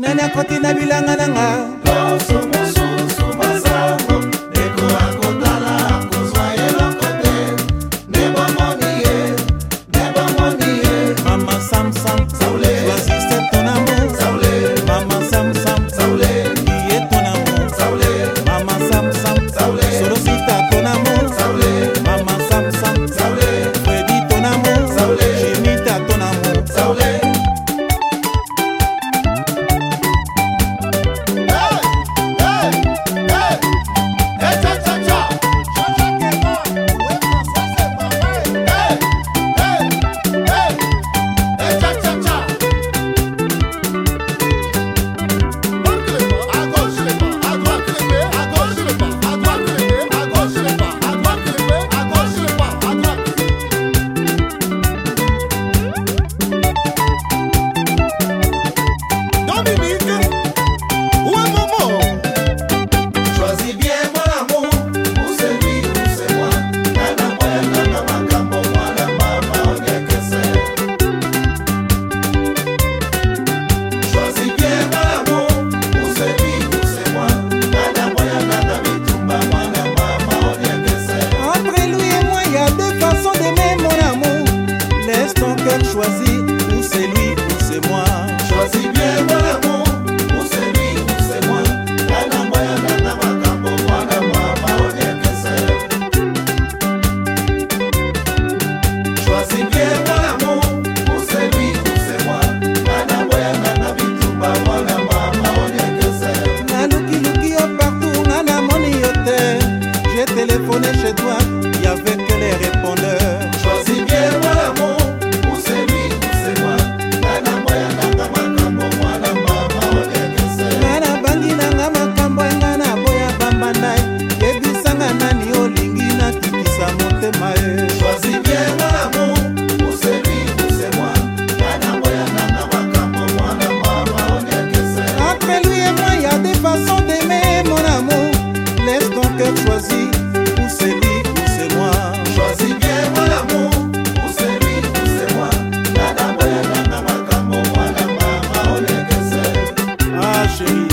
nani akoti na bilanga na nga chérie.